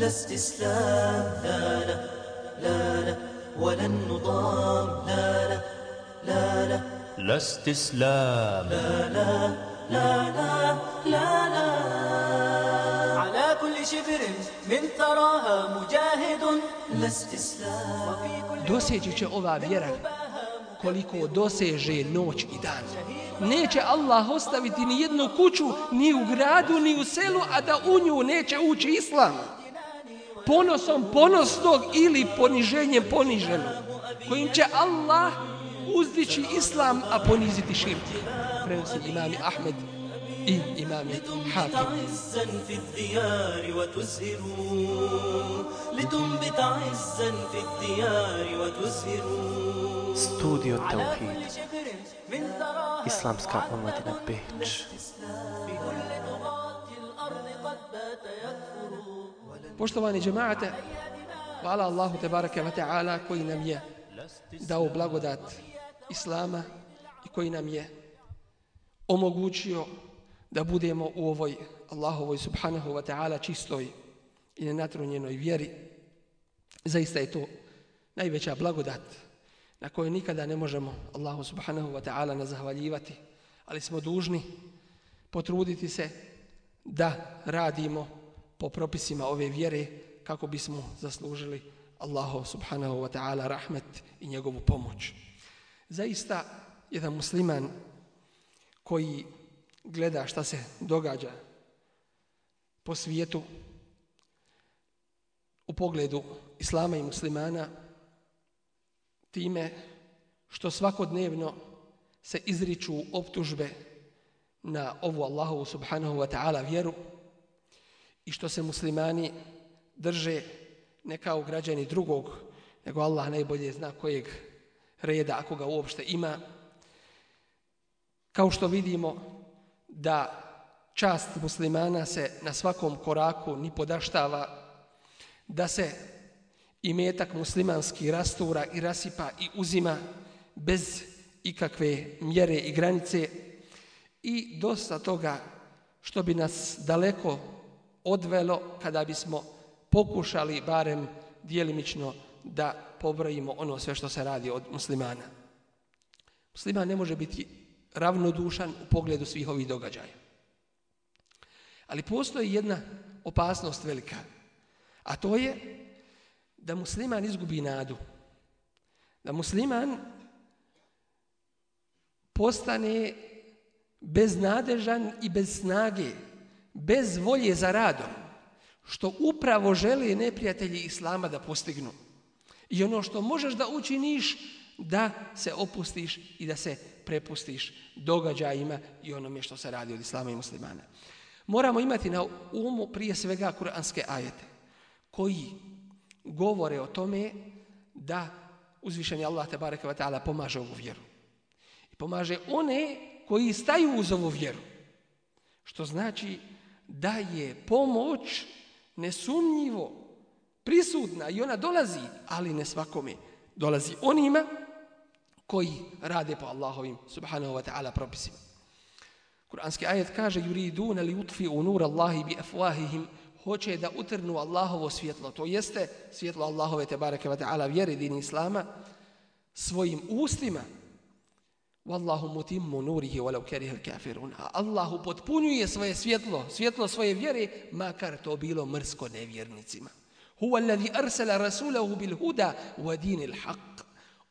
لا استسلام لا لا لا لا ولن نضام لا لا لا لا لا استسلام لا لا لا لا لا لا على كل شبر من ثراها مجاهد لا استسلام وفي كل Doseći će ova vjera koliko doseže noć i dan. Neće Allah ostaviti ni jednu kuću, ni u gradu, ni u selu, a da u nju neće ući islam. ponosom ponosnog ili poniženjem poniženog, kojim će Allah uzdići islam, a poniziti širk. Prenosi imami Ahmed i imami Hakim. Studio Tauhid Islamska omladina Beč Thank you. Poštovani džemaate, hvala Allahu te barake wa ta'ala koji nam je dao blagodat Islama i koji nam je omogućio da budemo u ovoj Allahovoj subhanahu wa ta'ala čistoj i nenatrunjenoj vjeri. Zaista je to najveća blagodat na kojoj nikada ne možemo Allahu subhanahu wa ta'ala nazahvaljivati, ali smo dužni potruditi se da radimo po propisima ove vjere kako bismo zaslužili Allahu subhanahu wa ta'ala rahmet i njegovu pomoć. Zaista jedan musliman koji gleda šta se događa po svijetu u pogledu islama i muslimana time što svakodnevno se izriču optužbe na ovu Allahu subhanahu wa ta'ala vjeru i što se muslimani drže ne kao građani drugog, nego Allah najbolje zna kojeg reda, ako ga uopšte ima. Kao što vidimo da čast muslimana se na svakom koraku ni podaštava, da se i metak muslimanski rastura i rasipa i uzima bez ikakve mjere i granice i dosta toga što bi nas daleko odvelo kada bismo pokušali barem dijelimično da pobrojimo ono sve što se radi od muslimana. Musliman ne može biti ravnodušan u pogledu svih ovih događaja. Ali postoji jedna opasnost velika, a to je da musliman izgubi nadu. Da musliman postane beznadežan i bez snage, bez volje za radom, što upravo žele neprijatelji Islama da postignu. I ono što možeš da učiniš, da se opustiš i da se prepustiš događajima i onome što se radi od Islama i muslimana. Moramo imati na umu prije svega kuranske ajete, koji govore o tome da uzvišeni Allah te bareke ve taala pomaže ovu vjeru. I pomaže one koji staju uz ovu vjeru. Što znači da je pomoć nesumnjivo prisutna i ona dolazi, ali ne svakome. Dolazi onima koji rade po Allahovim subhanahu wa ta'ala propisima. Kur'anski ajet kaže yuriduna li yutfi'u nur Allahi bi afwahihim hoće da utrnu Allahovo svjetlo, to jeste svjetlo Allahove te bareke ve taala vjeri din islama svojim ustima. Wallahu mutimmu nurihi walau kariha al-kafirun. A Allahu potpunjuje svoje svjetlo, svjetlo svoje vjere, makar to bilo mrsko nevjernicima. Huwa alladhi arsala rasulahu bil huda wa dinil haqq.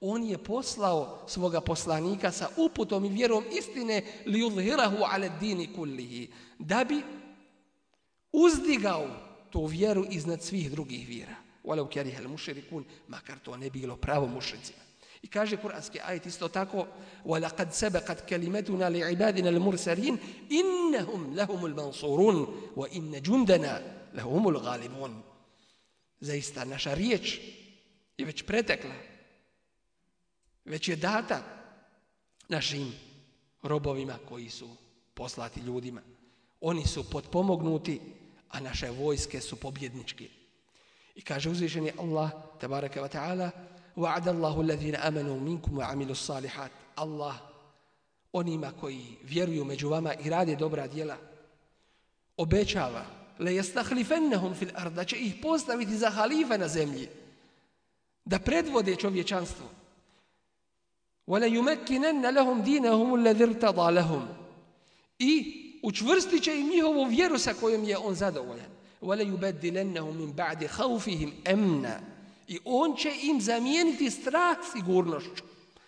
On je poslao svoga poslanika sa uputom i vjerom istine li yudhhirahu ala dini kullihi. Da bi uzdigao tu vjeru iznad svih drugih vjera. Walau karihal mushrikun, makar to ne bilo pravo mušricima. I kaže kuranski ajet isto tako وَلَقَدْ سَبَقَتْ كَلِمَتُنَا لِعِبَادِنَا الْمُرْسَلِينَ إِنَّهُمْ لَهُمُ الْمَنْصُورُونَ وَإِنَّ جُنْدَنَا لَهُمُ الْغَالِبُونَ Zaista naša riječ je već pretekla. Već je data našim robovima koji su poslati ljudima. Oni su potpomognuti, a naše vojske su pobjedničke. I kaže uzvišeni Allah, tabaraka wa ta'ala, وَعَدَ اللَّهُ الَّذِينَ آمَنُوا مِنْكُمْ وَعَمِلُوا الصَّالِحَاتِ Allah onima koji vjeruju među vama i rade dobra djela, obećava le yastahlifannahum fil ard, da će ih postaviti za halife na zemlji, da predvode čovječanstvo. Wala yumakkinanna lahum dinahum alladhi irtada lahum. I učvrstit će im njihovu vjeru sa kojom je on zadovoljan. Wala yubaddilannahum min ba'di khawfihim amna. I on će im zamijeniti strah sigurnošću.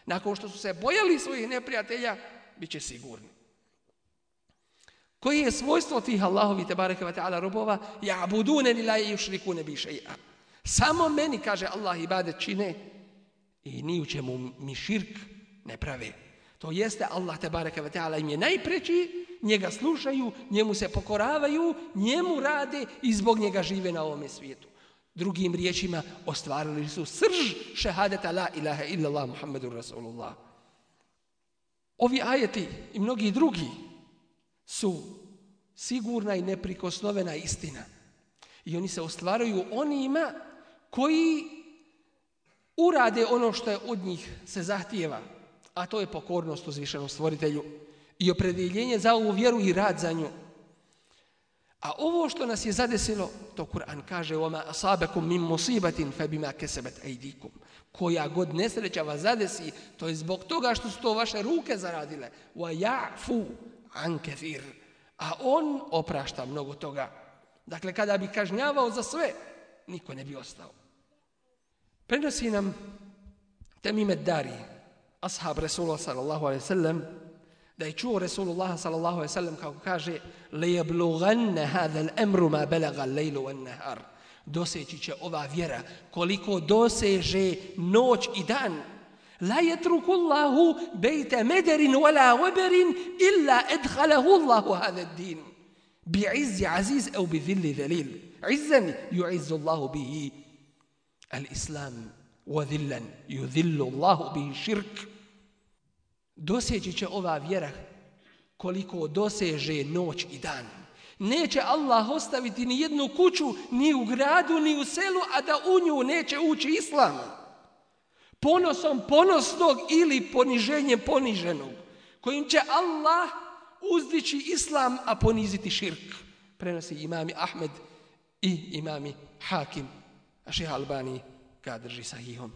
Nakon što su se bojali svojih neprijatelja, bit će sigurni. Koje je svojstvo tih Allahovi te bareke ve taala robova? Ya'budune li la yushrikune bi shay'a. Samo meni kaže Allah ibadet čine i ni u čemu mi širk ne prave. To jeste Allah te bareke ve taala im je najpreči, njega slušaju, njemu se pokoravaju, njemu rade i zbog njega žive na ovom svijetu. Drugim riječima ostvarili su srž šehadeta la ilaha illallah Muhammedur Rasulullah. Ovi ajeti i mnogi drugi su sigurna i neprikosnovena istina. I oni se ostvaraju onima koji urade ono što je od njih se zahtijeva, a to je pokornost uzvišenom stvoritelju i opredjeljenje za ovu vjeru i rad za nju. A ovo što nas je zadesilo, to Kur'an kaže وَمَا أَصَابَكُمْ مِنْ مُصِيبَةٍ فَبِمَا كَسَبَتْ أَيْدِيكُمْ Koja god nesreća vas zadesi, to je zbog toga što su to vaše ruke zaradile. وَيَعْفُوا عَنْ كَثِيرٍ A on oprašta mnogo toga. Dakle, kada bi kažnjavao za sve, niko ne bi ostao. Prenosi nam Temimet Dari, ashab Resulullah sallallahu alaihi sallam, da je čuo Resulullah sallallahu alejhi ve sellem kako kaže lejebluganne hada l'emru ma balagha al-layl wa an nahar doseći će ova vjera koliko doseže noć i dan la yatrukullahu bayta madarin wala wabarin illa adkhalahu Allahu hada din bi'izzi aziz au bi dhilli dhalil izzan yu'izzu Allahu bihi al-islam وذلا يذل الله به الشرك Doseći će ova vjera koliko doseže noć i dan. Neće Allah ostaviti ni jednu kuću, ni u gradu, ni u selu, a da u nju neće ući islam. Ponosom ponosnog ili poniženjem poniženog, kojim će Allah uzdići islam, a poniziti širk. Prenosi imami Ahmed i imami Hakim, a šeha Albani ga drži sahihom.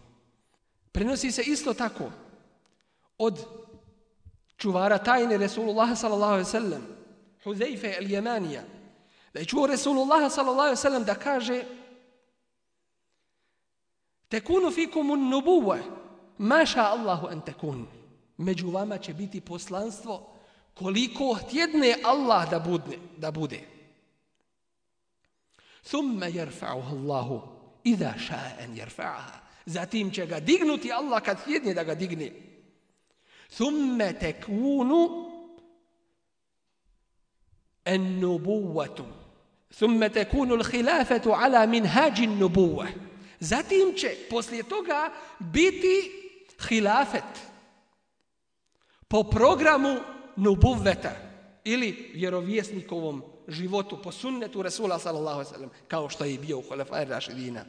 Prenosi se isto tako od čuvara tajne Resulullah sallallahu alaihi sallam, Huzeyfe el-Jemanija, da je čuo Resulullah sallallahu alaihi sallam da kaže Tekunu fikum un nubuwa, maša Allahu an tekun. Među vama će biti poslanstvo koliko tjedne Allah da bude. Da bude. Thumma jerfa'uha Allahu idha ša'en jerfa'aha. Zatim će ga dignuti Allah kad htjedne da ga digne thumme tekunu en nubuvatu. Thumme tekunu l'hilafetu ala min hađin nubuva. Zatim će poslije toga biti hilafet po programu nubuveta ili vjerovjesnikovom životu po sunnetu Rasula sallallahu alaihi wa sallam kao što je bio u hulefaj Rašidina.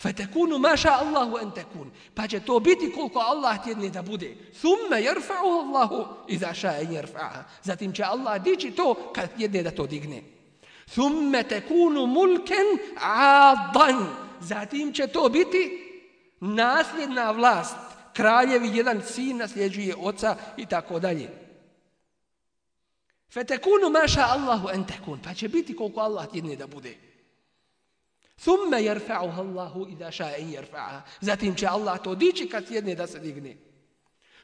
Fatakunu ma sha Allahu an takun. Pa će to biti koliko Allah tjedne da bude. Thumma yarfa'uhu Allahu idha sha'a yarfa'ha. Zatim će Allah dići to kad tjedne da to digne. Thumma takunu mulkan 'adan. Zatim će to biti nasljedna vlast. Kraljevi jedan sin nasljeđuje oca i tako dalje. Fatakunu ma sha Allahu an takun. Pa će biti koliko Allah tjedne da bude. Thumme jerfa'uha Allahu idha sha'a an. Zatim će Allah to dići kad sjedne da se digne.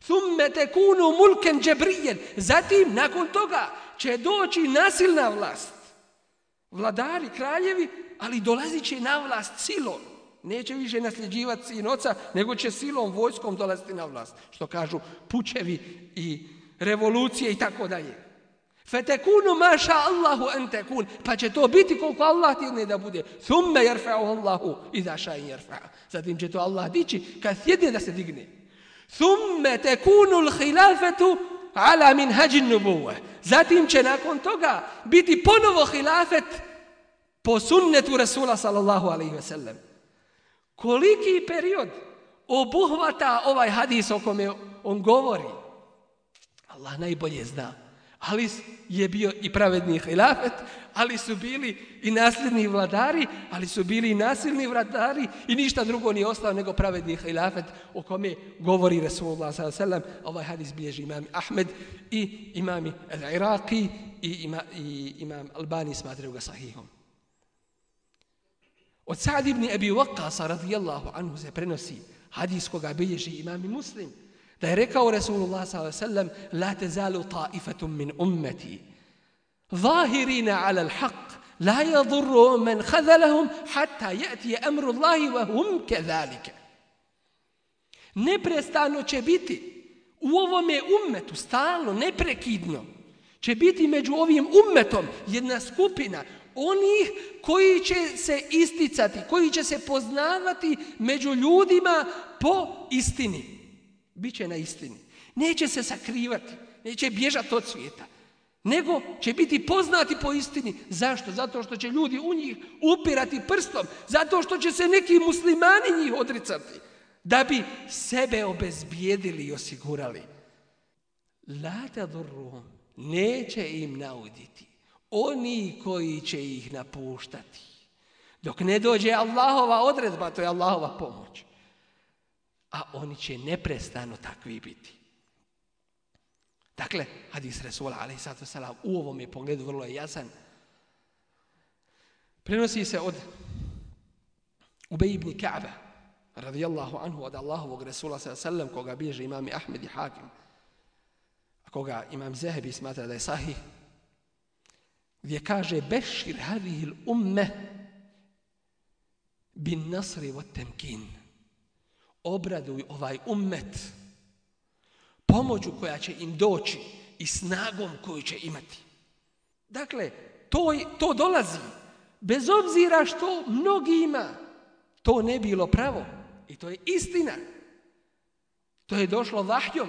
Thumme tekunu mulkan jabriyan. Zatim nakon toga će doći nasilna vlast. Vladari, kraljevi, ali dolazit će na vlast silom. Neće više nasljeđivati sin oca, nego će silom, vojskom dolaziti na vlast. Što kažu pučevi i revolucije i tako dalje. Fetekunu maša Allahu en tekun. Pa će to biti koliko Allah tjedne da bude. Thumme jerfa'u Allahu i da šaj jerfa'a. Zatim će to Allah dići kad sjedne da se digne. Thumme tekunu l'hilafetu ala min hađin nubuwe. Zatim će nakon toga biti ponovo hilafet po sunnetu Rasula sallallahu alaihi ve sellem. Koliki period obuhvata ovaj hadis o kome on govori? Allah najbolje zna. Ali je bio i pravedni hilafet, ali su bili i nasljedni vladari, ali su bili i nasilni vladari i ništa drugo nije ostao nego pravedni hilafet o kome govori Resulullah s.a.v. Ovaj hadis bilježi imam Ahmed i imami Al-Iraqi i, ima, i imam Albani smatraju ga sahihom. Od Sa'd ibn Abi Waqqasa radijallahu anhu se prenosi hadis koga bilježi imam muslim. Da je rekao Resulullah s.a.v. La tezalu ta'ifatum min ummeti. Zahirina ala l'haq. La yadurru men khadalahum hatta jati amru Allahi wa hum kezalike. Neprestano će biti u ovome ummetu, stalno, neprekidno, će biti među ovim ummetom jedna skupina onih koji će se isticati, koji će se poznavati među ljudima po istini. Biće na istini. Neće se sakrivati, neće bježati od svijeta, nego će biti poznati po istini. Zašto? Zato što će ljudi u njih upirati prstom, zato što će se neki muslimani njih odricati, da bi sebe obezbijedili i osigurali. La tadurruhum, neće im nauditi oni koji će ih napuštati. Dok ne dođe Allahova odredba, to je Allahova pomoć. A oni će neprestano takvi biti. Dakle, hadis Resula, ali sato salam, u ovom je pogledu vrlo je jasan. Prenosi se od Ubej ibn Ka'ba, radijallahu anhu, od Allahovog Resula, sallam, koga bježe imami Ahmed i Hakim, a koga imam Zehebi smatra da je sahih, gdje kaže bešir hadihil umme bin nasri vod temkin. Obraduj ovaj ummet pomoću koja će im doći i snagom koju će imati. Dakle, to, to dolazi. Bez obzira što mnogi ima, to ne bilo pravo. I to je istina. To je došlo vahjom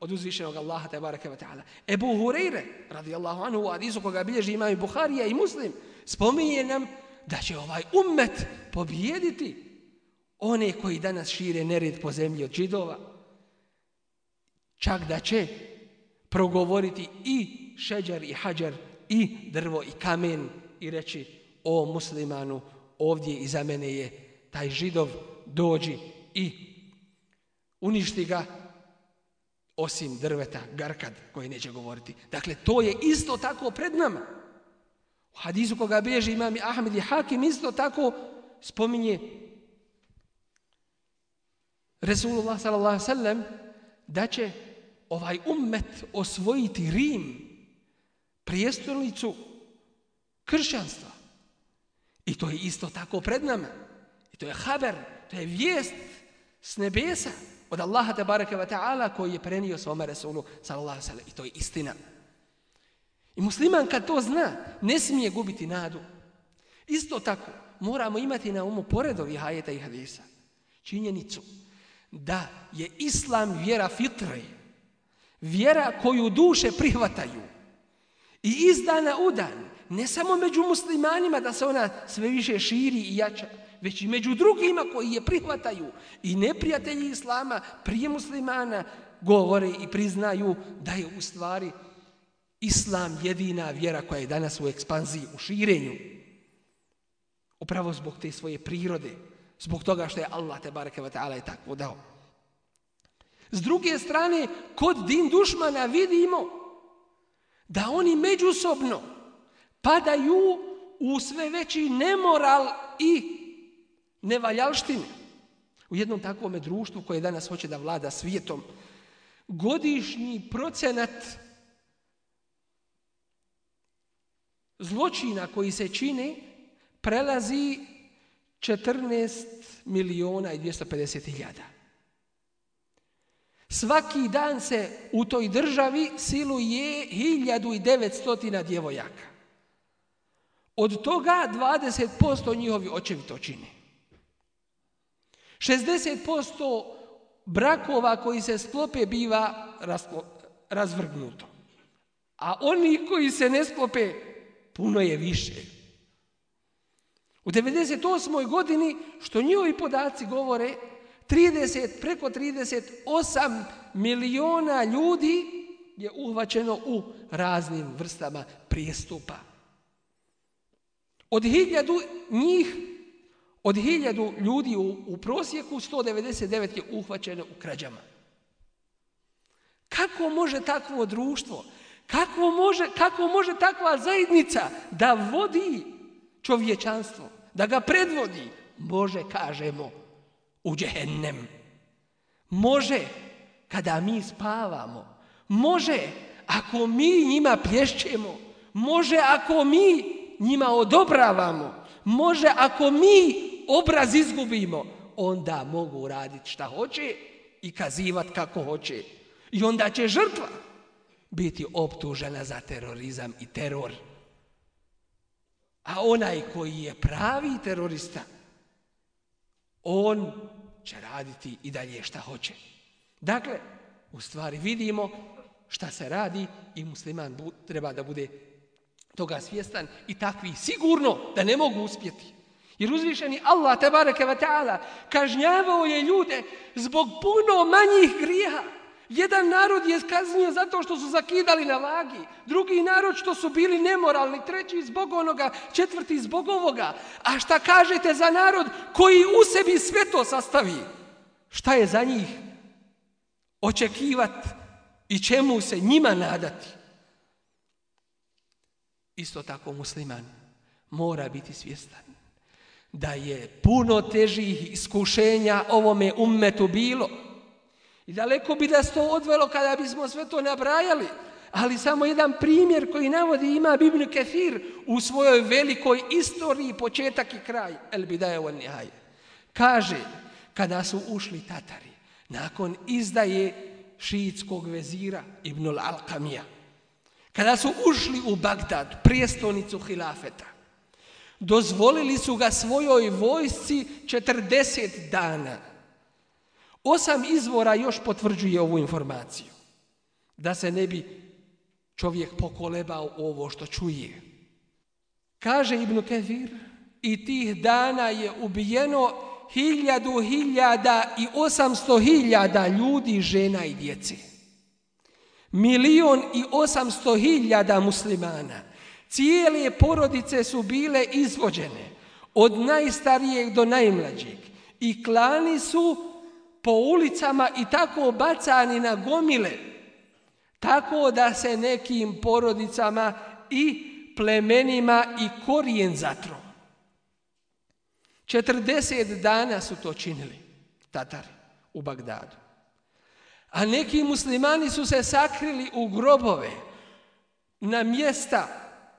od uzvišenog Allaha te bareke ve taala. Ebu Hureyre, radijallahu anhu u hadisu koga bilježi imam Buharija i Muslim spominje nam da će ovaj ummet pobijediti one koji danas šire nered po zemlji od židova. Čak da će progovoriti i šeđar i hađar i drvo i kamen i reći o muslimanu ovdje iza mene je taj židov dođi i uništi ga osim drveta, garkad, koji neće govoriti. Dakle, to je isto tako pred nama. U hadisu koga bježi imam Ahmed i Hakim isto tako spominje Resulullah sallallahu sallam da će ovaj ummet osvojiti Rim, prijestolnicu kršćanstva. I to je isto tako pred nama. I to je haber, to je vijest s nebesa od Allaha te bareke ve taala koji je prenio svome resulu sallallahu alejhi ve sellem i to je istina. I musliman kad to zna, ne smije gubiti nadu. Isto tako moramo imati na umu pored ovih ajeta i hadisa činjenicu da je islam vjera fitre, vjera koju duše prihvataju i iz dana u dan, ne samo među muslimanima da se ona sve više širi i jača, već i među drugima koji je prihvataju i neprijatelji Islama prije muslimana govore i priznaju da je u stvari Islam jedina vjera koja je danas u ekspanziji, u širenju. Upravo zbog te svoje prirode, zbog toga što je Allah te bareke ve taala je tako dao. S druge strane, kod din dušmana vidimo da oni međusobno padaju u sve veći nemoral i nevaljalštine. U jednom takvom društvu koje danas hoće da vlada svijetom, godišnji procenat zločina koji se čini prelazi 14 miliona i 250 hiljada. Svaki dan se u toj državi siluje 1900 djevojaka. Od toga 20% njihovi očevi to čine. 60% brakova koji se sklope biva razvrgnuto. A oni koji se ne sklope, puno je više. U 98. godini, što njihovi podaci govore, 30, preko 38 miliona ljudi je uhvaćeno u raznim vrstama prijestupa. Od hiljadu njih, od hiljadu ljudi u, u prosjeku, 199 je uhvaćeno u krađama. Kako može takvo društvo, kako može, kako može takva zajednica da vodi čovječanstvo, da ga predvodi? Može, kažemo, u džehennem. Može kada mi spavamo. Može ako mi njima plješćemo. Može ako mi njima odobravamo. Može ako mi obraz izgubimo. Onda mogu raditi šta hoće i kazivat kako hoće. I onda će žrtva biti optužena za terorizam i teror. A onaj koji je pravi terorista, on će raditi i dalje šta hoće. Dakle, u stvari vidimo šta se radi i musliman bu, treba da bude toga svjestan i takvi sigurno da ne mogu uspjeti. Jer uzvišeni Allah, tabaraka wa ta'ala, kažnjavao je ljude zbog puno manjih grijeha. Jedan narod je kaznio zato što su zakidali na vagi, drugi narod što su bili nemoralni, treći zbog onoga, četvrti zbog ovoga. A šta kažete za narod koji u sebi sve to sastavi? Šta je za njih? Očekivat i čemu se njima nadati? Isto tako musliman mora biti svjestan da je puno težih iskušenja ovome ummetu bilo. I daleko bi da to odvelo kada bismo sve to nabrajali. Ali samo jedan primjer koji navodi ima Bibnu Kefir u svojoj velikoj istoriji početak i kraj. El bidaje wal nihaje. Kaže, kada su ušli Tatari, nakon izdaje šiitskog vezira Ibnul Alkamija, kada su ušli u Bagdad, prijestolnicu hilafeta, dozvolili su ga svojoj vojsci 40 dana. Osam izvora još potvrđuje ovu informaciju. Da se ne bi čovjek pokolebao ovo što čuje. Kaže Ibn Kefir, i tih dana je ubijeno hiljadu hiljada i osamsto hiljada ljudi, žena i djeci. Milion i osamsto hiljada muslimana. Cijele porodice su bile izvođene, od najstarijeg do najmlađeg. I klani su po ulicama i tako bacani na gomile, tako da se nekim porodicama i plemenima i korijen zatro. 40 dana su to činili Tatari u Bagdadu. A neki muslimani su se sakrili u grobove, na mjesta,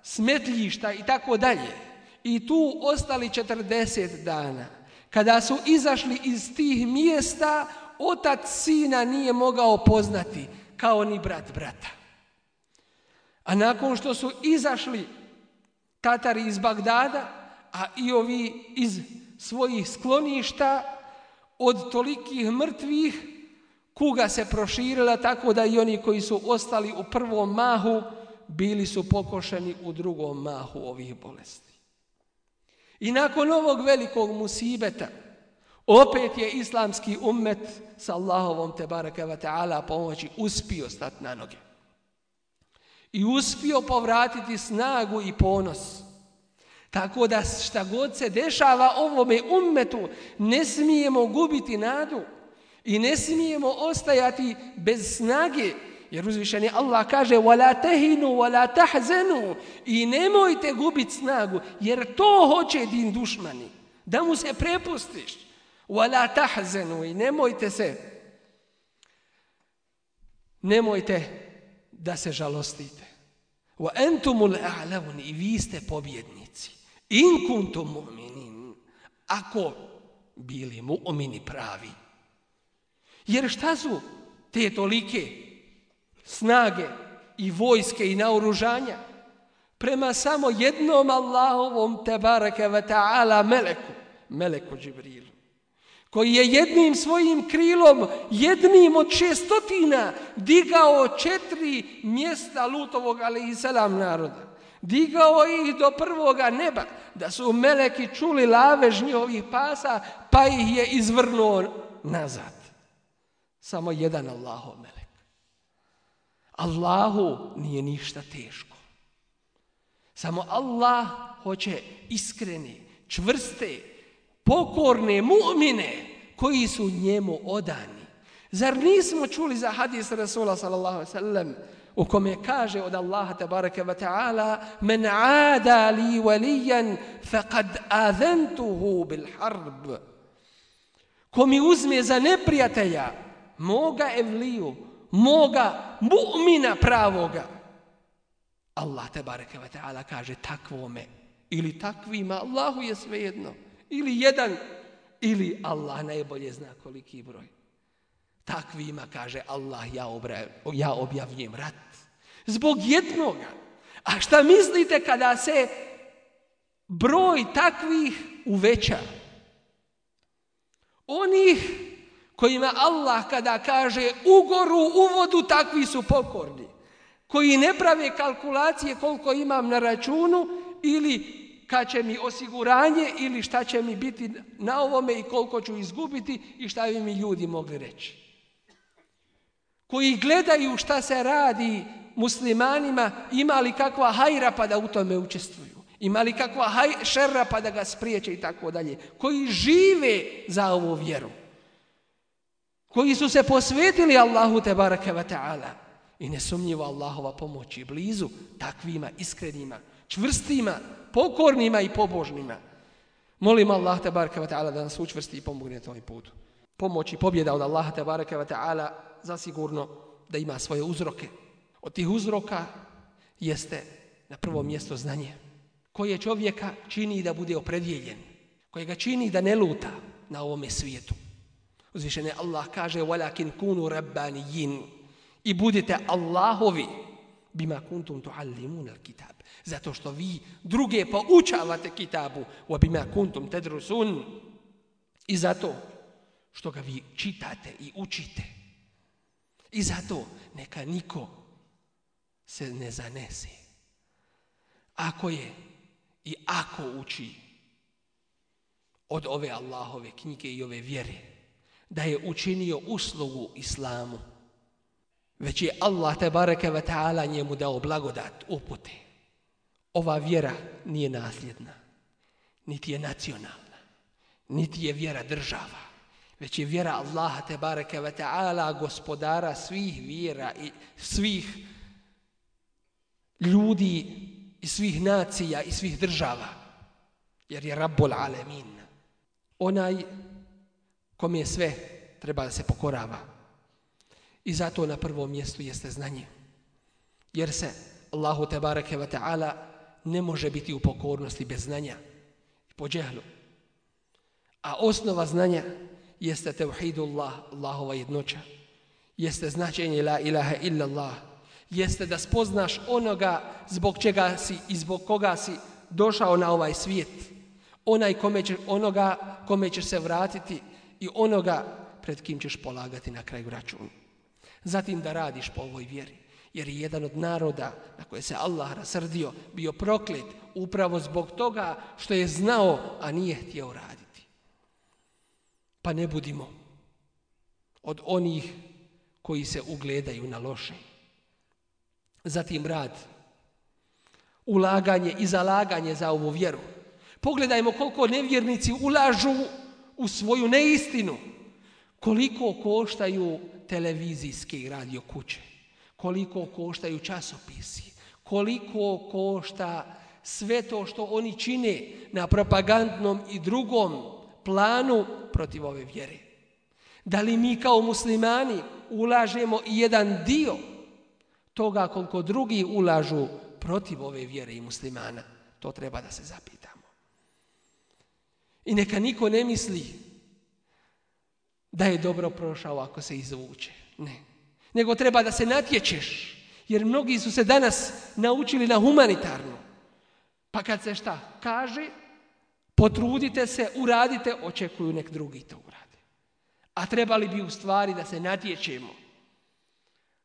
smetljišta i tako dalje. I tu ostali 40 dana. Kada su izašli iz tih mjesta, otac sina nije mogao poznati, kao ni brat brata. A nakon što su izašli Tatari iz Bagdada, a i ovi iz svojih skloništa od tolikih mrtvih kuga se proširila tako da i oni koji su ostali u prvom mahu bili su pokošeni u drugom mahu ovih bolesti. I nakon ovog velikog musibeta opet je islamski ummet sa Allahovom te baraka ta'ala pomoći uspio stati na noge. I uspio povratiti snagu i ponos. Tako da šta god se dešava ovome ummetu, ne smijemo gubiti nadu i ne smijemo ostajati bez snage. Jer uzvišeni Allah kaže وَلَا تَهِنُوا وَلَا تَحْزَنُوا I nemojte gubiti snagu, jer to hoće din dušmani. Da mu se prepustiš. وَلَا تَحْزَنُوا I nemojte se nemojte da se žalostite. وَأَنْتُمُ الْأَعْلَوْنِ I vi ste pobjednici. In kuntum mu'minin. Ako bili mu'mini pravi. Jer šta su te tolike snage i vojske i naoružanja? Prema samo jednom Allahovom tebareke ve ta'ala meleku, meleku Džibrilu, koji je jednim svojim krilom, jednim od šestotina, digao četiri mjesta Lutovog, ali i selam naroda digao ih do prvoga neba, da su meleki čuli lavež njihovih pasa, pa ih je izvrnuo nazad. Samo jedan Allahov melek. Allahu nije ništa teško. Samo Allah hoće iskrene, čvrste, pokorne mu'mine koji su njemu odani. Zar nismo čuli za hadis Rasula sallallahu alaihi sallam u kome kaže od Allaha tabaraka wa ta'ala men ada li walijan faqad azentuhu bil harb. Ko mi uzme za neprijatelja moga evliju, moga mu'mina pravoga. Allah te bareke ve taala kaže takvome ili takvima Allahu je svejedno ili jedan ili Allah najbolje zna koliki broj. Takvima kaže Allah ja, obra, ja objavljujem rat. Zbog jednoga. A šta mislite kada se broj takvih uveća? Onih kojima Allah kada kaže ugoru u vodu, takvi su pokorni. Koji ne prave kalkulacije koliko imam na računu ili kad će mi osiguranje ili šta će mi biti na ovome i koliko ću izgubiti i šta bi mi ljudi mogli reći. Koji gledaju šta se radi muslimanima, ima li kakva hajra pa da u tome učestvuju. Ima li kakva haj, šerra pa da ga spriječe i tako dalje. Koji žive za ovu vjeru koji su se posvetili Allahu te baraka wa ta'ala i nesumnjivo Allahova pomoć je blizu takvima iskrenima, čvrstima, pokornima i pobožnima. Molim Allah te baraka wa ta'ala da nas učvrsti i pomogne na tom putu. Pomoć i pobjeda od Allaha te baraka wa ta'ala zasigurno da ima svoje uzroke. Od tih uzroka jeste na prvo mjesto znanje koje čovjeka čini da bude opredjeljen, koje ga čini da ne luta na ovome svijetu. Uzvišen Allah kaže walakin kunu rabbanijin i budite Allahovi bima kuntum tuallimun al-kitab. Zato što vi druge poučavate kitabu wa bima kuntum tadrusun. I zato što ga vi čitate i učite. I zato neka niko se ne zanese. Ako je i ako uči od ove Allahove knjige i ove vjere, da je učinio uslugu islamu, već je Allah te bareke ve taala njemu dao blagodat upute. Ova vjera nije nasljedna, niti je nacionalna, niti je vjera država, već je vjera Allaha te bareke ve taala gospodara svih vjera i svih ljudi i svih nacija i svih država, jer je Rabbul Alemin. Onaj kom je sve treba da se pokorava. I zato na prvom mjestu jeste znanje. Jer se Allahu te bareke ve taala ne može biti u pokornosti bez znanja i po džehlu. A osnova znanja jeste tevhidullah, Allahova jednoća. Jeste značenje la ilaha illa Allah. Jeste da spoznaš onoga zbog čega si i zbog koga si došao na ovaj svijet. Onaj kome će, onoga kome ćeš se vratiti i onoga pred kim ćeš polagati na kraju račun. Zatim da radiš po ovoj vjeri. Jer je jedan od naroda na koje se Allah rasrdio bio proklet upravo zbog toga što je znao, a nije htio raditi. Pa ne budimo od onih koji se ugledaju na loše. Zatim rad, ulaganje i zalaganje za ovu vjeru. Pogledajmo koliko nevjernici ulažu u svoju neistinu. Koliko koštaju televizijske i radio kuće? Koliko koštaju časopisi? Koliko košta sve to što oni čine na propagandnom i drugom planu protiv ove vjere? Da li mi kao muslimani ulažemo i jedan dio toga koliko drugi ulažu protiv ove vjere i muslimana? To treba da se zapita. I neka niko ne misli da je dobro prošao ako se izvuče. Ne. Nego treba da se natječeš. Jer mnogi su se danas naučili na humanitarno. Pa kad se šta kaže, potrudite se, uradite, očekuju nek drugi to urade. A trebali bi u stvari da se natječemo.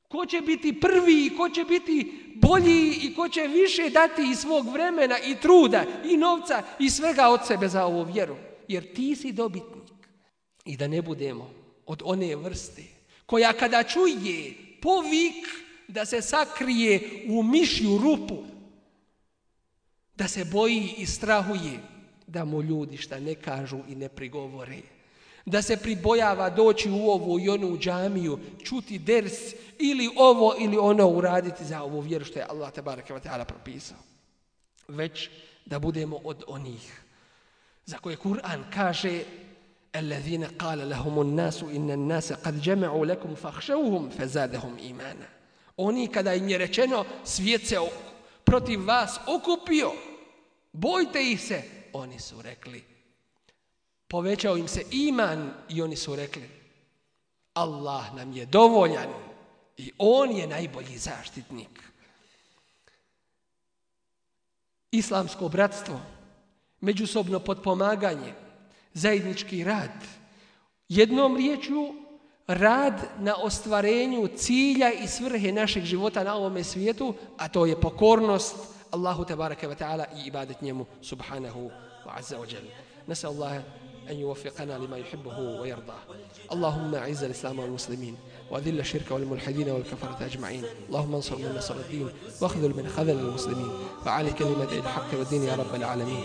Ko će biti prvi i ko će biti bolji i ko će više dati i svog vremena i truda i novca i svega od sebe za ovu vjeru. Jer ti si dobitnik. I da ne budemo od one vrste koja kada čuje povik da se sakrije u mišju rupu, da se boji i strahuje, da mu ljudi šta ne kažu i ne prigovore. Da se pribojava doći u ovu i onu džamiju, čuti ders ili ovo ili ono uraditi za ovu vjeru što je Allah te bareke ve taala propisao. Već da budemo od onih za koje Kur'an kaže الذين قال لهم الناس إن الناس قد جمعوا لكم فاخشوهم فزادهم إيمانا Oni kada im je rečeno svijet se protiv vas okupio, bojte ih se, oni su rekli. Povećao im se iman i oni su rekli, Allah nam je dovoljan i on je najbolji zaštitnik. Islamsko bratstvo, međusobno potpomaganje, zajednički rad. Jednom riječju, rad na ostvarenju cilja i svrhe našeg života na ovome svijetu, a to je pokornost Allahu tebareke ve taala i ibadet njemu subhanahu wa azza wa jalla. Nasa Allah أن يوفقنا لما يحبه ويرضاه اللهم أعز الإسلام والمسلمين وأذل الشرك والملحدين والكفرة أجمعين. اللهم انصر من نصر الدين واخذل من خذل المسلمين. وعلي كلمة الحق والدين يا رب العالمين.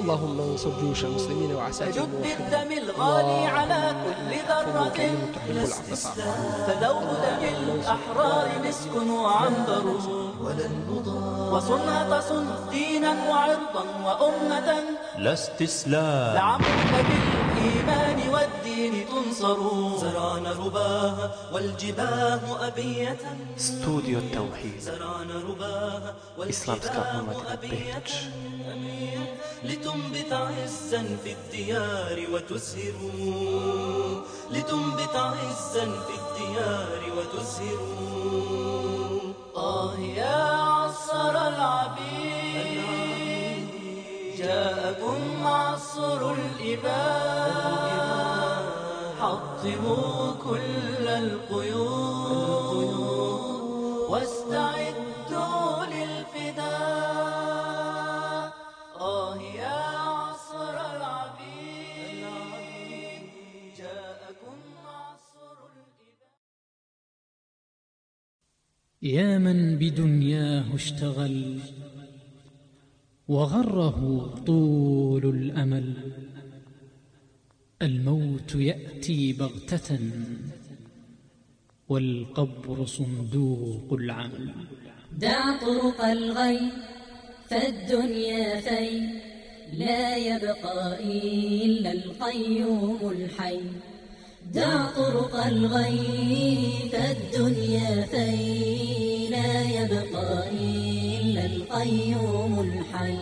اللهم انصر جيوش المسلمين وعساكر الدم الغالي على كل ذرة فذوب دم الأحرار مسك وعنبر. ولن نضام وصنع تصن دينا وعرضا وأمة. لا استسلام. لعمرك بالإيمان والدين تنصر زرعنا رباها والجباه أبية. Studio Tauhid. زرعنا رباها والجباه أبية. لتنبت عزا في الديار وتزهر. لتنبت عزا في الديار وتزهر. آه يا عصر العبيد. جاءكم عصر الإباء حطموا كل القيود واستعدوا للفداء. آه يا عصر العبيد جاءكم عصر الإباء. يا من بدنياه اشتغل وغره طول الأمل. الموت يأتي بغتة والقبر صندوق العمل. دع طرق الغي فالدنيا في لا يبقى إلا القيوم الحي. دع طرق الغي فالدنيا في لا يبقى إلا القيوم الحي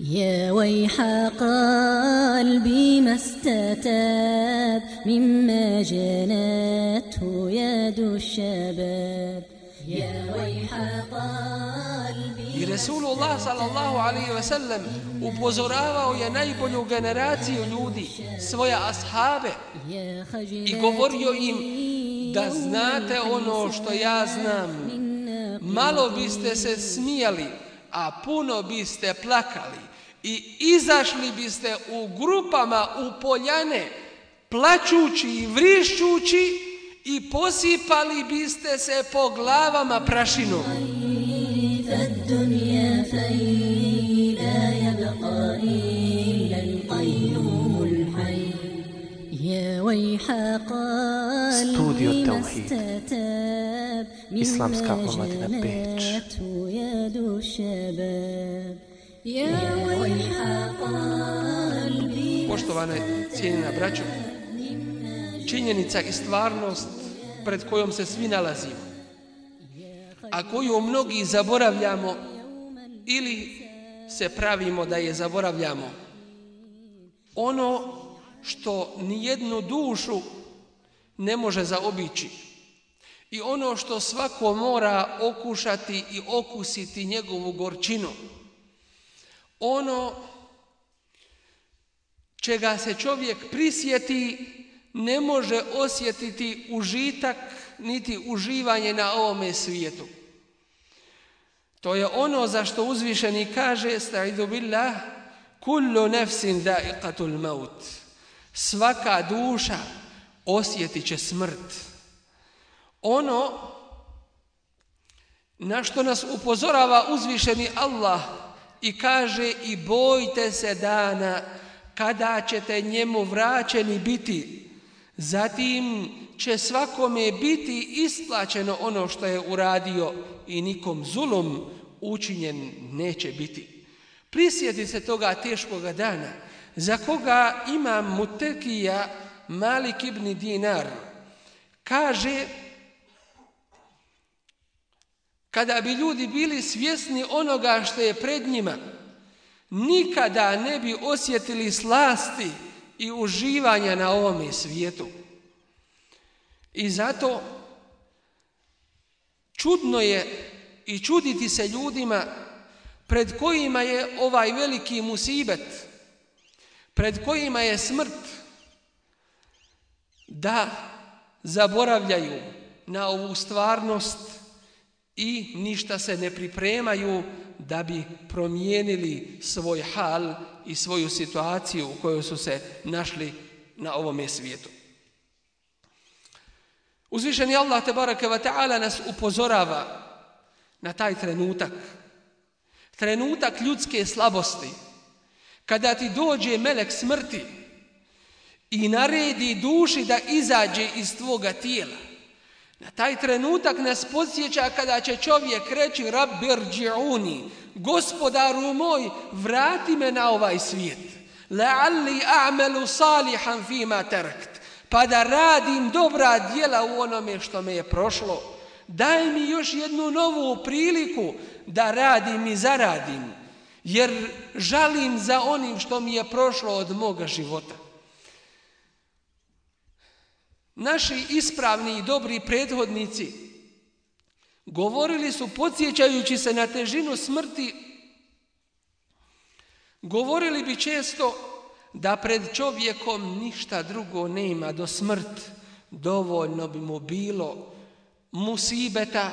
يا ويح قلبي ما استتاب مما جنته يد الشباب يا ويح قلبي I Resulullah sallallahu alaihi ve sellem upozoravao je najbolju generaciju ljudi, svoje ashabe, يا i govorio im da znate ono što ja znam. malo biste se smijali, a puno biste plakali i izašli biste u grupama u poljane plaćući i vrišćući i posipali biste se po glavama prašinom. Studio Tauhid islamska omladina Peć. Poštovane cijenjena braćo, činjenica i stvarnost pred kojom se svi nalazimo, a koju mnogi zaboravljamo ili se pravimo da je zaboravljamo. Ono što nijednu dušu ne može zaobići, i ono što svako mora okušati i okusiti njegovu gorčinu, ono čega se čovjek prisjeti ne može osjetiti užitak niti uživanje na ovome svijetu. To je ono za što uzvišeni kaže sta'idu billah kullu nefsin da'iqatul maut. Svaka duša osjetit će smrt. Ono na što nas upozorava uzvišeni Allah i kaže i bojte se dana kada ćete njemu vraćeni biti. Zatim će svakome biti isplaćeno ono što je uradio i nikom zulom učinjen neće biti. Prisjeti se toga teškoga dana za koga ima Mutekija Malik ibn Dinar. Kaže kada bi ljudi bili svjesni onoga što je pred njima, nikada ne bi osjetili slasti i uživanja na ovome svijetu. I zato čudno je i čuditi se ljudima pred kojima je ovaj veliki musibet, pred kojima je smrt, da zaboravljaju na ovu stvarnost i ništa se ne pripremaju da bi promijenili svoj hal i svoju situaciju u kojoj su se našli na ovome svijetu. Uzvišeni Allah tebareke ve taala nas upozorava na taj trenutak. Trenutak ljudske slabosti. Kada ti dođe melek smrti i naredi duši da izađe iz tvoga tijela. Na taj trenutak nas podsjeća kada će čovjek reći Rabbir dži'uni, gospodaru moj, vrati me na ovaj svijet. La'alli a'melu salihan fima terkt. Pa da radim dobra djela u onome što me je prošlo. Daj mi još jednu novu priliku da radim i zaradim. Jer žalim za onim što mi je prošlo od moga života. Naši ispravni i dobri prethodnici govorili su podsjećajući se na težinu smrti, govorili bi često da pred čovjekom ništa drugo nema do smrt, dovoljno bi mu bilo musibeta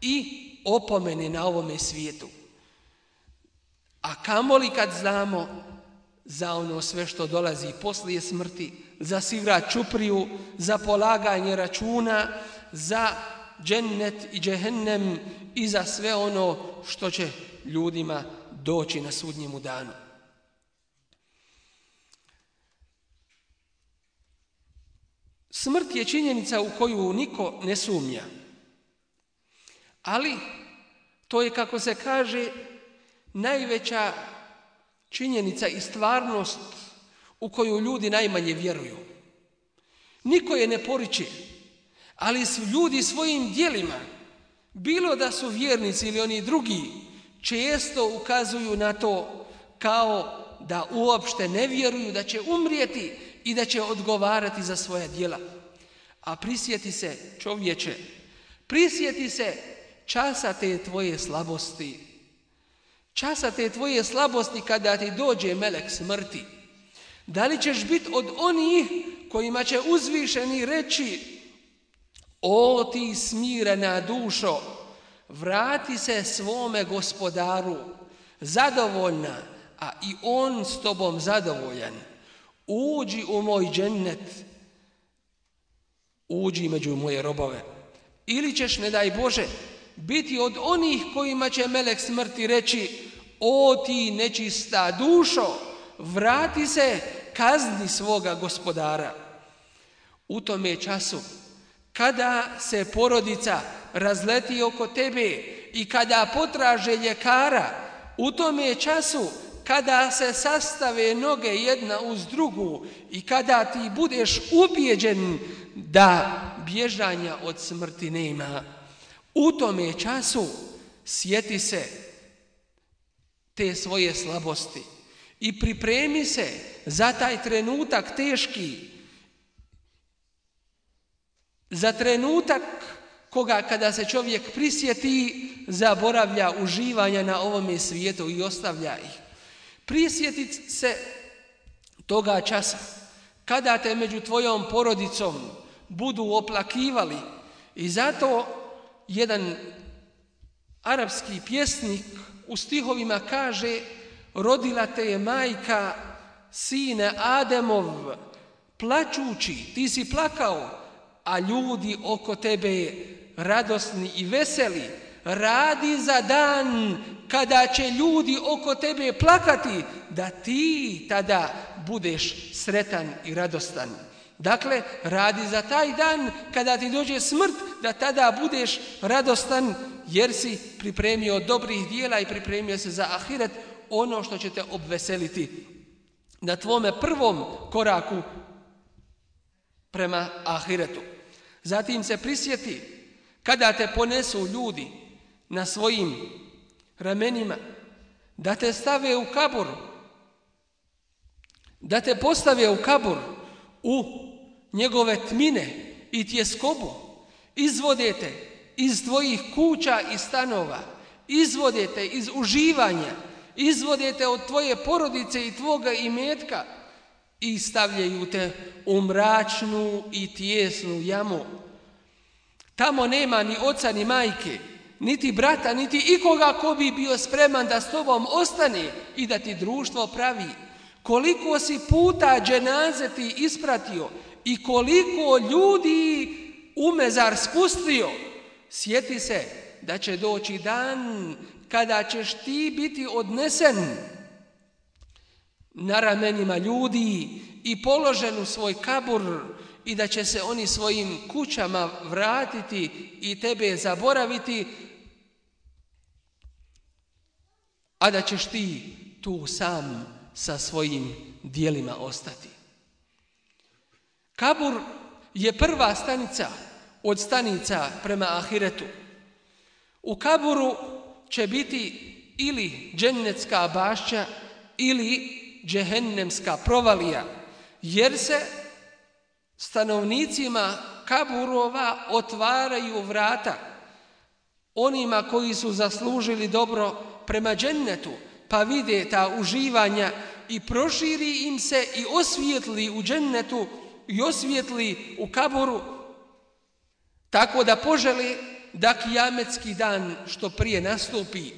i opomene na ovome svijetu. A kamoli kad znamo za ono sve što dolazi poslije smrti, za sigra čupriju, za polaganje računa, za džennet i džehennem i za sve ono što će ljudima doći na sudnjemu danu. Smrt je činjenica u koju niko ne sumnja. Ali to je, kako se kaže, najveća činjenica i stvarnost u koju ljudi najmanje vjeruju. Niko je ne poriče, ali su ljudi svojim dijelima, bilo da su vjernici ili oni drugi, često ukazuju na to kao da uopšte ne vjeruju da će umrijeti i da će odgovarati za svoja dijela. A prisjeti se čovječe, prisjeti se časa te tvoje slabosti, časa te tvoje slabosti kada ti dođe melek smrti. Da li ćeš biti od onih kojima će uzvišeni reći O ti smirena dušo, vrati se svome gospodaru, zadovoljna, a i on s tobom zadovoljan. Uđi u moj džennet, uđi među moje robove. Ili ćeš, ne daj Bože, biti od onih kojima će melek smrti reći O ti nečista dušo, vrati se kazni svoga gospodara. U tome času, kada se porodica razleti oko tebe i kada potraže ljekara, u tome času, kada se sastave noge jedna uz drugu i kada ti budeš ubijeđen da bježanja od smrti nema, u tome času sjeti se te svoje slabosti i pripremi se za taj trenutak teški, za trenutak koga kada se čovjek prisjeti, zaboravlja uživanja na ovome svijetu i ostavlja ih. Prisjeti se toga časa kada te među tvojom porodicom budu oplakivali i zato jedan arapski pjesnik u stihovima kaže rodila te je majka sine Ademov plačući, ti si plakao, a ljudi oko tebe radosni i veseli, radi za dan kada će ljudi oko tebe plakati, da ti tada budeš sretan i radostan. Dakle, radi za taj dan kada ti dođe smrt, da tada budeš radostan jer si pripremio dobrih dijela i pripremio se za ahiret, ono što će te obveseliti na tvome prvom koraku prema ahiretu. Zatim se prisjeti kada te ponesu ljudi na svojim ramenima, da te stave u kabur, da te postave u kabur, u njegove tmine i tjeskobu, izvodete iz tvojih kuća i stanova, izvodete iz uživanja, izvodete od tvoje porodice i tvoga imetka i stavljaju te u mračnu i tjesnu jamu. Tamo nema ni oca ni majke, niti brata, niti ikoga ko bi bio spreman da s tobom ostane i da ti društvo pravi. Koliko si puta dženaze ti ispratio i koliko ljudi u mezar spustio, sjeti se da će doći dan kada ćeš ti biti odnesen na ramenima ljudi i položen u svoj kabur i da će se oni svojim kućama vratiti i tebe zaboraviti, a da ćeš ti tu sam sa svojim dijelima ostati. Kabur je prva stanica od stanica prema ahiretu. U kaburu će biti ili džennetska bašća ili džehennemska provalija, jer se stanovnicima kaburova otvaraju vrata onima koji su zaslužili dobro prema džennetu, pa vide ta uživanja i proširi im se i osvijetli u džennetu i osvijetli u kaburu, tako da poželi da kijametski dan što prije nastupi,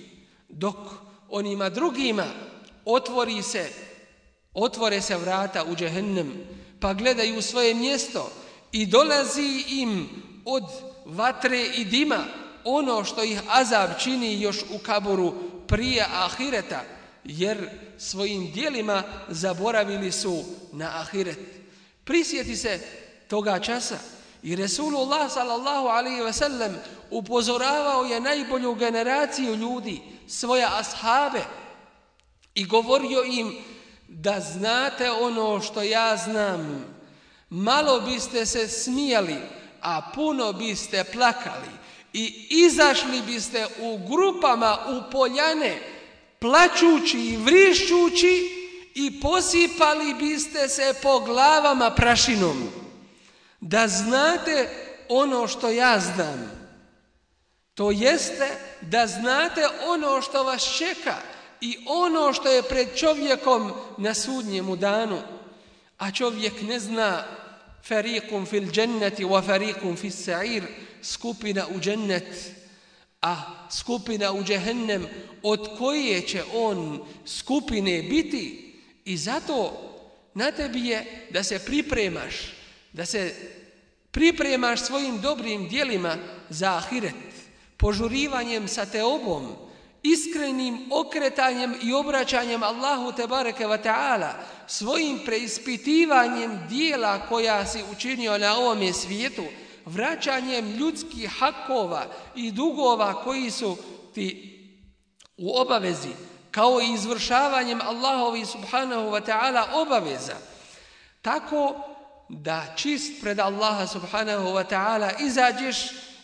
dok onima drugima otvori se, otvore se vrata u džehennem, pa gledaju svoje mjesto i dolazi im od vatre i dima ono što ih azab čini još u kaburu prije ahireta, jer svojim dijelima zaboravili su na ahiret. Prisjeti se toga časa i Resulullah sallallahu alaihi ve sellem upozoravao je najbolju generaciju ljudi, svoje ashabe, i govorio im da znate ono što ja znam. Malo biste se smijali, a puno biste plakali i izašli biste u grupama u poljane, plaćući i vrišćući i posipali biste se po glavama prašinom. Da znate ono što ja znam. To jeste da znate ono što vas čeka i ono što je pred čovjekom na sudnjemu danu. A čovjek ne zna farikum fil dženneti wa farikum fil sa'ir, skupina u džennet, a skupina u džehennem, od koje će on skupine biti. I zato na tebi je da se pripremaš, da se pripremaš svojim dobrim dijelima za ahiret, požurivanjem sa teobom, iskrenim okretanjem i obraćanjem Allahu Tebareke wa ta'ala, svojim preispitivanjem dijela koja si učinio na ovom svijetu, vraćanjem ljudskih hakova i dugova koji su ti u obavezi, kao i izvršavanjem Allahovi subhanahu wa ta'ala obaveza, tako da čist pred Allaha subhanahu wa ta'ala izađeš,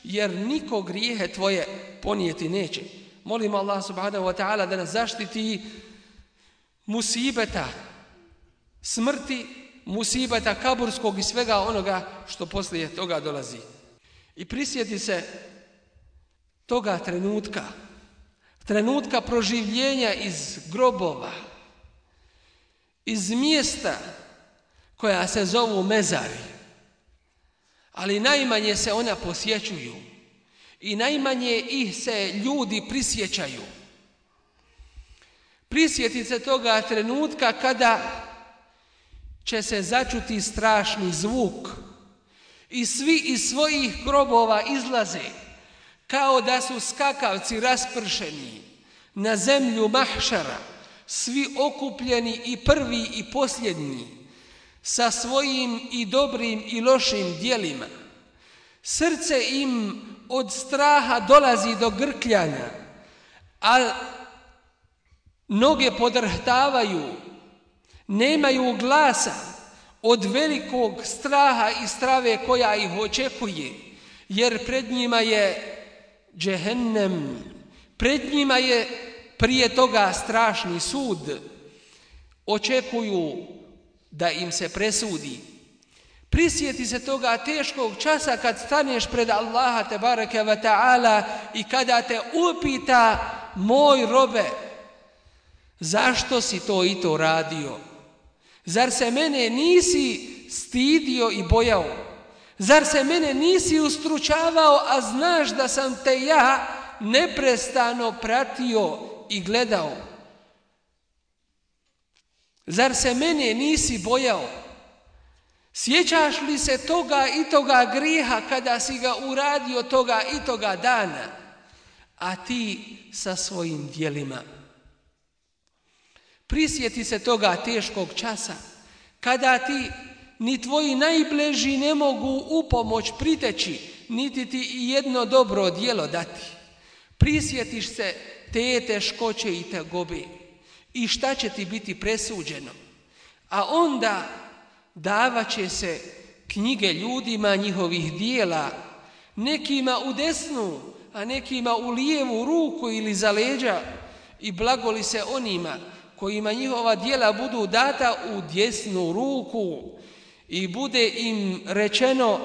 jer niko grijehe tvoje ponijeti neće. Molim Allah subhanahu wa ta'ala da nas zaštiti musibeta, smrti, musibeta kaburskog i svega onoga što poslije toga dolazi. I prisjeti se toga trenutka, trenutka proživljenja iz grobova, iz mjesta koja se zovu mezari, ali najmanje se ona posjećuju. I najmanje ih se ljudi prisjećaju. Prisjeti se toga trenutka kada će se začuti strašni zvuk. I svi iz svojih grobova izlaze kao da su skakavci raspršeni na zemlju mahšara, svi okupljeni i prvi i posljednji, sa svojim i dobrim i lošim dijelima. Srce im od straha dolazi do grkljanja, a noge podrhtavaju, nemaju glasa od velikog straha i strave koja ih očekuje, jer pred njima je džehennem, pred njima je prije toga strašni sud, očekuju da im se presudi. Prisjeti se toga teškog časa kad staneš pred Allaha te bareke ve ta'ala i kada te upita moj robe, zašto si to i to radio? Zar se mene nisi stidio i bojao? Zar se mene nisi ustručavao, a znaš da sam te ja neprestano pratio i gledao? Zar se mene nisi bojao? Sjećaš li se toga i toga griha kada si ga uradio toga i toga dana, a ti sa svojim dijelima? Prisjeti se toga teškog časa, kada ti ni tvoji najbleži ne mogu u pomoć priteći, niti ti jedno dobro dijelo dati. Prisjetiš se te teškoće i te gobe i šta će ti biti presuđeno. A onda davaće se knjige ljudima njihovih dijela, nekima u desnu, a nekima u lijevu ruku ili za leđa i blagoli se onima kojima njihova dijela budu data u desnu ruku i bude im rečeno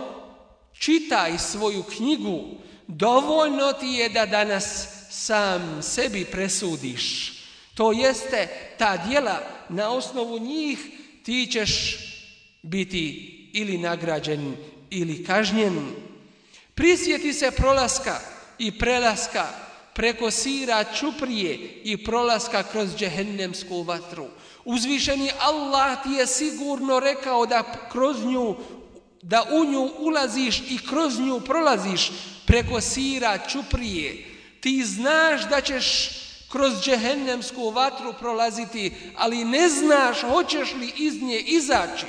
čitaj svoju knjigu, dovoljno ti je da danas sam sebi presudiš. To jeste ta dijela, na osnovu njih ti ćeš biti ili nagrađen ili kažnjen. Prisjeti se prolaska i prelaska preko sira čuprije i prolaska kroz džehennemsku vatru. Uzvišeni Allah ti je sigurno rekao da kroz nju, da u nju ulaziš i kroz nju prolaziš preko sira čuprije. Ti znaš da ćeš kroz džehennemsku vatru prolaziti, ali ne znaš hoćeš li iz nje izaći.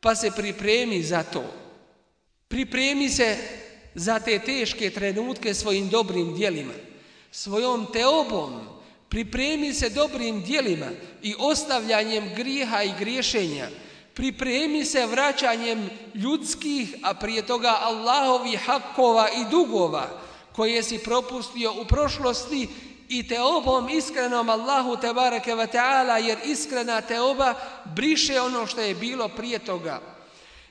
Pa se pripremi za to. Pripremi se za te teške trenutke svojim dobrim dijelima, svojom teobom, pripremi se dobrim dijelima i ostavljanjem griha i griješenja, pripremi se vraćanjem ljudskih, a prije toga Allahovi hakova i dugova, koje si propustio u prošlosti i teobom iskrenom Allahu te bareke ve taala jer iskrena teoba briše ono što je bilo prije toga.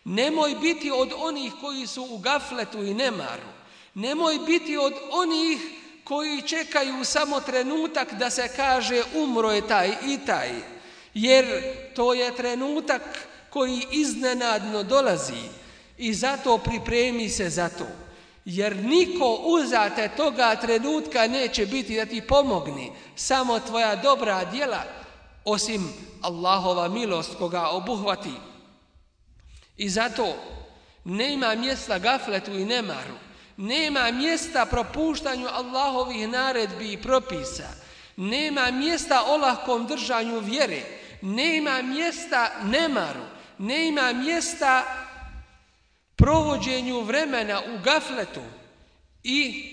Nemoj biti od onih koji su u gafletu i nemaru. Nemoj biti od onih koji čekaju samo trenutak da se kaže umro je taj i taj. Jer to je trenutak koji iznenadno dolazi i zato pripremi se za to jer niko uzate toga trenutka neće biti da ti pomogni, samo tvoja dobra djela, osim Allahova milost koga obuhvati. I zato nema mjesta gafletu i nemaru, nema mjesta propuštanju Allahovih naredbi i propisa, nema mjesta olahkom držanju vjere, nema mjesta nemaru, nema mjesta provođenju vremena u gafletu i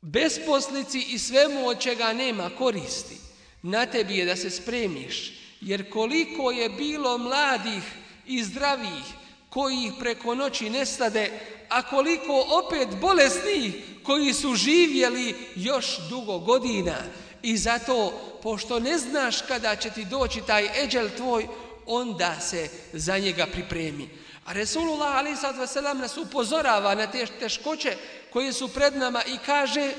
besposlici i svemu od čega nema koristi, na tebi je da se spremiš, jer koliko je bilo mladih i zdravih koji ih preko noći nestade, a koliko opet bolesnih koji su živjeli još dugo godina. I zato, pošto ne znaš kada će ti doći taj eđel tvoj, onda se za njega pripremi. A Resulullah ali sad vaselam nas upozorava na te teškoće koje su pred nama i kaže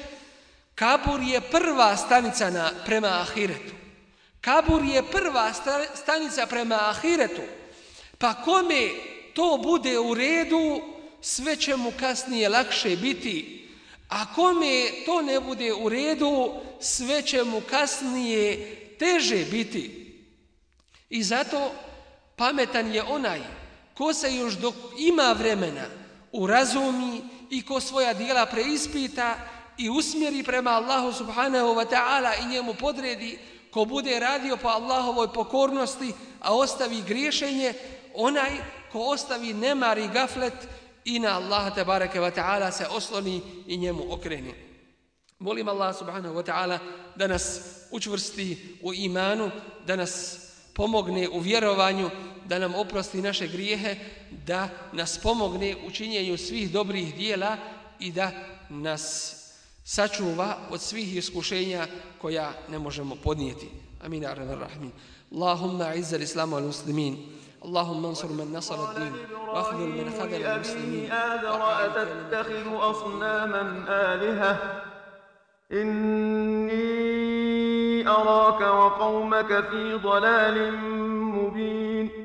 Kabur je prva stanica na, prema ahiretu. Kabur je prva stanica prema ahiretu. Pa kome to bude u redu, sve će mu kasnije lakše biti. A kome to ne bude u redu, sve će mu kasnije teže biti. I zato pametan je onaj ko se još dok ima vremena urazumi i ko svoja dijela preispita i usmjeri prema Allahu subhanahu wa ta'ala i njemu podredi, ko bude radio po Allahovoj pokornosti, a ostavi griješenje, onaj ko ostavi nemar i gaflet i na Allaha tabaraka wa ta'ala se osloni i njemu okreni. Molim Allah subhanahu wa ta'ala da nas učvrsti u imanu, da nas pomogne u vjerovanju, da nam oprosti naše grijehe, da nas pomogne u činjenju svih dobrih dijela i da nas sačuva od svih iskušenja koja ne možemo podnijeti. Amin. Ar-Rahman. Allahumma izzal islamu al muslimin. اللهم انصر من نصر الدين واخذل من خذل المسلمين أتتخذ أصناما آلهة إني أراك وقومك في ضلال مبين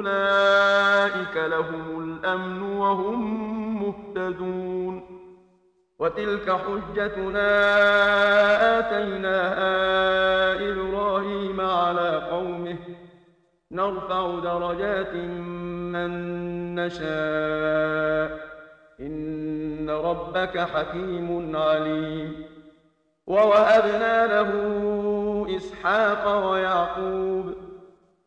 أولئك لهم الأمن وهم مهتدون. وتلك حجتنا آتيناها إبراهيم على قومه. نرفع درجات من نشاء. إن ربك حكيم عليم. ووهبنا له إسحاق ويعقوب.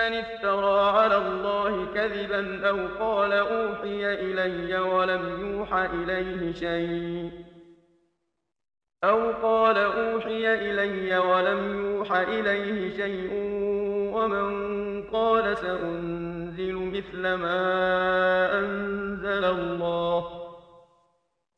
افترى على الله كذبا أو قال أوحي إلي ولم يوح إليه شيء أو قال أوحي إلي ولم يوح إليه شيء ومن قال سأنزل مثل ما أنزل الله